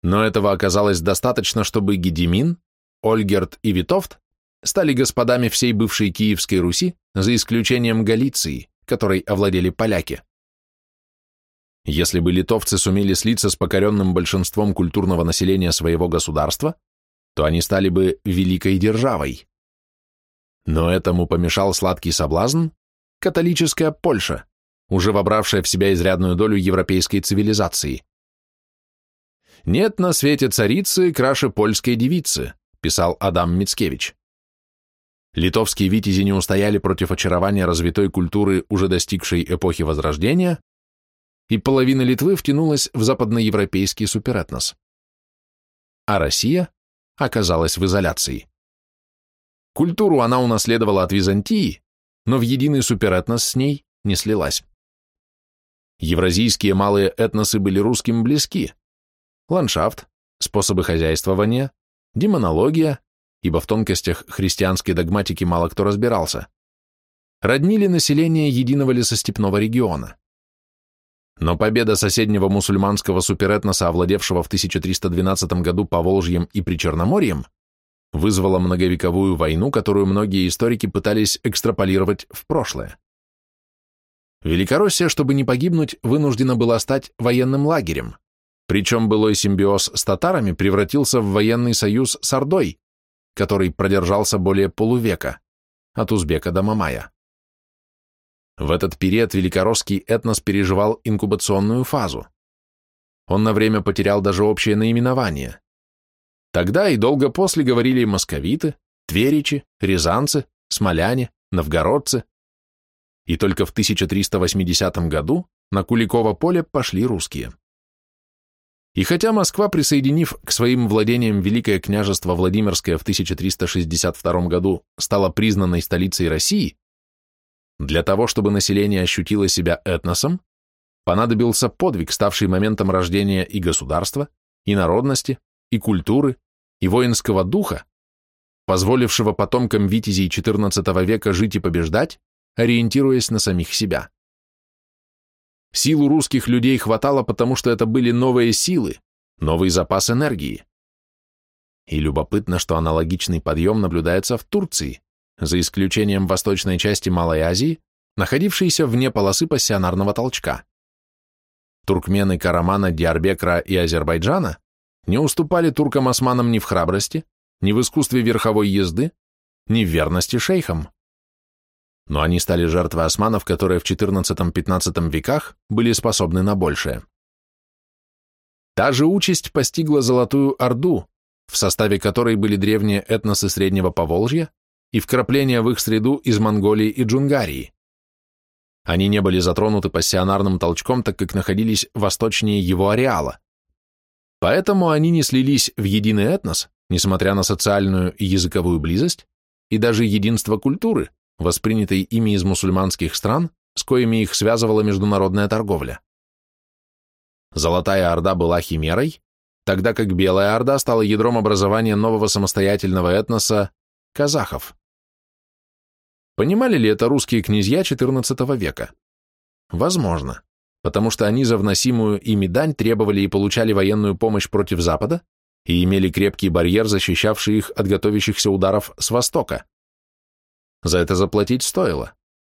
Но этого оказалось достаточно, чтобы Гедемин, Ольгерт и Витовт стали господами всей бывшей Киевской Руси, за исключением Галиции, которой овладели поляки. Если бы литовцы сумели слиться с покоренным большинством культурного населения своего государства, то они стали бы великой державой. Но этому помешал сладкий соблазн – католическая Польша, уже вобравшая в себя изрядную долю европейской цивилизации. «Нет на свете царицы краше польской девицы», – писал Адам Мицкевич. Литовские витязи не устояли против очарования развитой культуры, уже достигшей эпохи Возрождения, и половина Литвы втянулась в западноевропейский суперэтнос. А Россия оказалась в изоляции. Культуру она унаследовала от Византии, но в единый суперэтнос с ней не слилась. Евразийские малые этносы были русским близки. Ландшафт, способы хозяйствования, демонология, ибо в тонкостях христианской догматики мало кто разбирался, роднили население единого лесостепного региона. Но победа соседнего мусульманского суперэтноса, овладевшего в 1312 году Поволжьем и Причерноморьем, вызвала многовековую войну, которую многие историки пытались экстраполировать в прошлое. Великороссия, чтобы не погибнуть, вынуждена была стать военным лагерем, причем былой симбиоз с татарами превратился в военный союз с Ордой, который продержался более полувека, от Узбека до Мамая. В этот период великоросский этнос переживал инкубационную фазу. Он на время потерял даже общее наименование. Тогда и долго после говорили московиты, тверичи, рязанцы, смоляне, новгородцы. И только в 1380 году на Куликово поле пошли русские. И хотя Москва, присоединив к своим владениям Великое княжество Владимирское в 1362 году, стала признанной столицей России, для того, чтобы население ощутило себя этносом, понадобился подвиг, ставший моментом рождения и государства, и народности, и культуры, и воинского духа, позволившего потомкам витязей XIV века жить и побеждать, ориентируясь на самих себя. Силу русских людей хватало, потому что это были новые силы, новый запас энергии. И любопытно, что аналогичный подъем наблюдается в Турции, за исключением восточной части Малой Азии, находившейся вне полосы пассионарного толчка. Туркмены Карамана, Диарбекра и Азербайджана не уступали туркам-османам ни в храбрости, ни в искусстве верховой езды, ни в верности шейхам но они стали жертвой османов, которые в XIV-XV веках были способны на большее. Та же участь постигла Золотую Орду, в составе которой были древние этносы Среднего Поволжья и вкрапления в их среду из Монголии и Джунгарии. Они не были затронуты пассионарным толчком, так как находились восточнее его ареала. Поэтому они не слились в единый этнос, несмотря на социальную и языковую близость, и даже единство культуры, воспринятой ими из мусульманских стран, с коими их связывала международная торговля. Золотая Орда была химерой, тогда как Белая Орда стала ядром образования нового самостоятельного этноса – казахов. Понимали ли это русские князья XIV века? Возможно, потому что они за вносимую ими дань требовали и получали военную помощь против Запада и имели крепкий барьер, защищавший их от готовящихся ударов с Востока. За это заплатить стоило.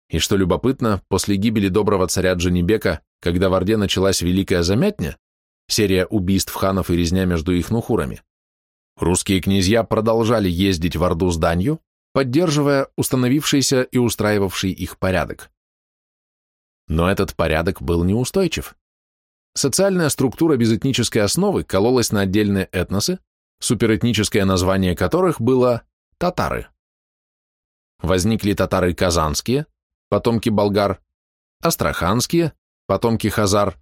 И что любопытно, после гибели доброго царя Джанибека, когда в Орде началась Великая Замятня, серия убийств ханов и резня между их нухурами, русские князья продолжали ездить в Орду с данью, поддерживая установившийся и устраивавший их порядок. Но этот порядок был неустойчив. Социальная структура без этнической основы кололась на отдельные этносы, суперэтническое название которых было татары возникли татары казанские, потомки болгар, астраханские, потомки хазар,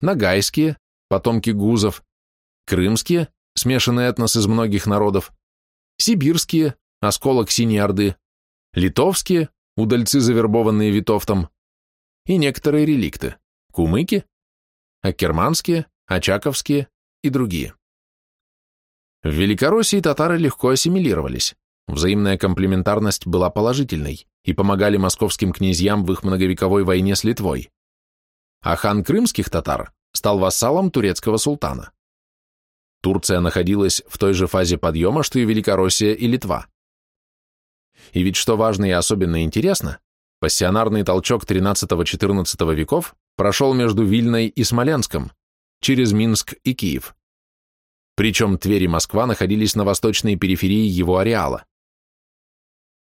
нагайские, потомки гузов, крымские, смешанные этнос из многих народов, сибирские, осколок Синей Орды, литовские, удальцы, завербованные Витовтом, и некоторые реликты, кумыки, акерманские, очаковские и другие. В Великороссии татары легко ассимилировались. Взаимная комплементарность была положительной и помогали московским князьям в их многовековой войне с Литвой. А хан крымских татар стал вассалом турецкого султана. Турция находилась в той же фазе подъема, что и Великороссия и Литва. И ведь что важно и особенно интересно, пассионарный толчок XIII-XIV веков прошел между Вильной и Смоленском, через Минск и Киев. Причем Тверь и Москва находились на восточной периферии его ареала.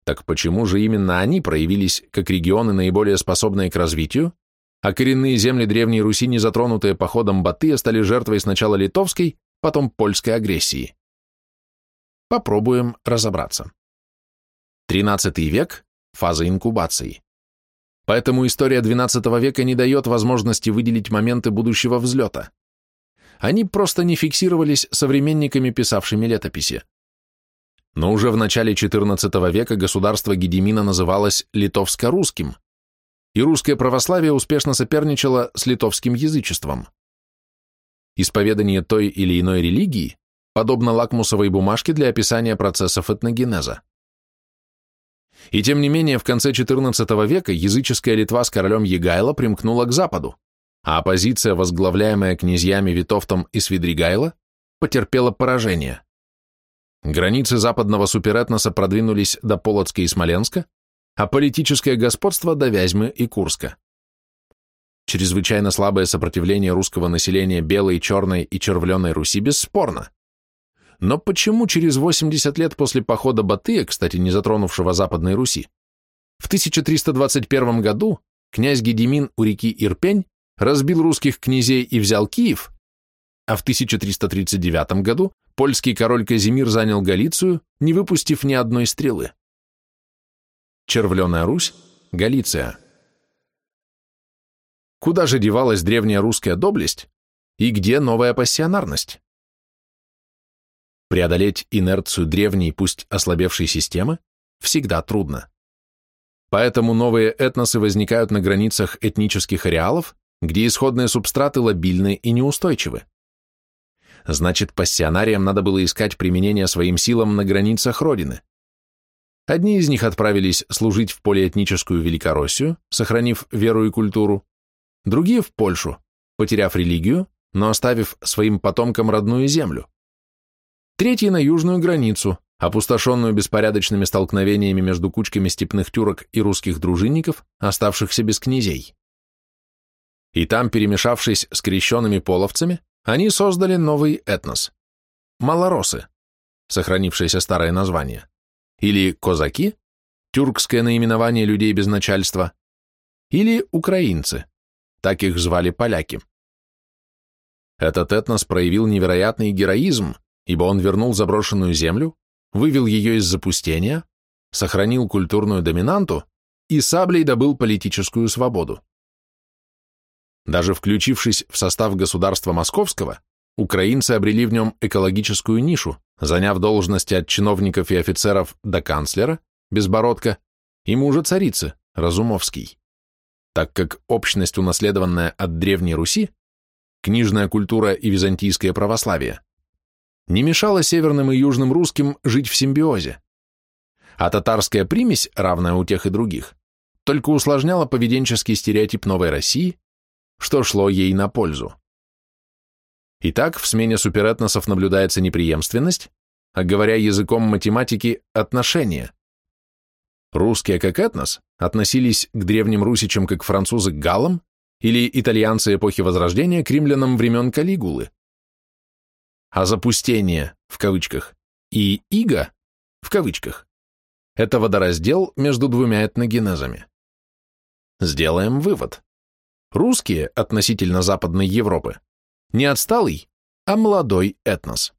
Так почему же именно они проявились как регионы, наиболее способные к развитию, а коренные земли Древней Руси, не затронутые походом Батыя, стали жертвой сначала литовской, потом польской агрессии? Попробуем разобраться. XIII век – фаза инкубации. Поэтому история XII века не дает возможности выделить моменты будущего взлета. Они просто не фиксировались современниками, писавшими летописи. Но уже в начале XIV века государство Гедемина называлось литовско-русским, и русское православие успешно соперничало с литовским язычеством. Исповедание той или иной религии подобно лакмусовой бумажке для описания процессов этногенеза. И тем не менее, в конце XIV века языческая Литва с королем Егайло примкнула к Западу, а оппозиция, возглавляемая князьями Витовтом и Свидригайло, потерпела поражение. Границы западного суперэтноса продвинулись до Полоцка и Смоленска, а политическое господство до Вязьмы и Курска. Чрезвычайно слабое сопротивление русского населения Белой, Черной и Червленой Руси бесспорно. Но почему через 80 лет после похода Батыя, кстати, не затронувшего Западной Руси, в 1321 году князь Гедемин у реки Ирпень разбил русских князей и взял Киев, а в 1339 году польский король Казимир занял Галицию, не выпустив ни одной стрелы. Червленая Русь, Галиция. Куда же девалась древняя русская доблесть и где новая пассионарность? Преодолеть инерцию древней, пусть ослабевшей системы, всегда трудно. Поэтому новые этносы возникают на границах этнических ареалов, где исходные субстраты лобильны и неустойчивы. Значит, пассионариям надо было искать применение своим силам на границах Родины. Одни из них отправились служить в полиэтническую Великороссию, сохранив веру и культуру, другие в Польшу, потеряв религию, но оставив своим потомкам родную землю третий на южную границу, опустошенную беспорядочными столкновениями между кучками степных тюрок и русских дружинников, оставшихся без князей. И там, перемешавшись с крещенными половцами, они создали новый этнос – малоросы, сохранившееся старое название, или козаки, тюркское наименование людей без начальства, или украинцы, так их звали поляки. Этот этнос проявил невероятный героизм, ибо он вернул заброшенную землю, вывел ее из запустения, сохранил культурную доминанту и саблей добыл политическую свободу. Даже включившись в состав государства московского, украинцы обрели в нем экологическую нишу, заняв должности от чиновников и офицеров до канцлера, Безбородка, и мужа царицы, Разумовский, так как общность, унаследованная от Древней Руси, книжная культура и византийское православие, не мешало северным и южным русским жить в симбиозе. А татарская примесь, равная у тех и других, только усложняла поведенческий стереотип новой России, что шло ей на пользу. Итак, в смене суперэтносов наблюдается неприемственность, а говоря языком математики – отношения. Русские как этнос относились к древним русичам как французы к галлам или итальянцы эпохи Возрождения к римлянам времен Калигулы а запустение, в кавычках, и иго, в кавычках, это водораздел между двумя этногенезами. Сделаем вывод. Русские относительно Западной Европы не отсталый, а молодой этнос.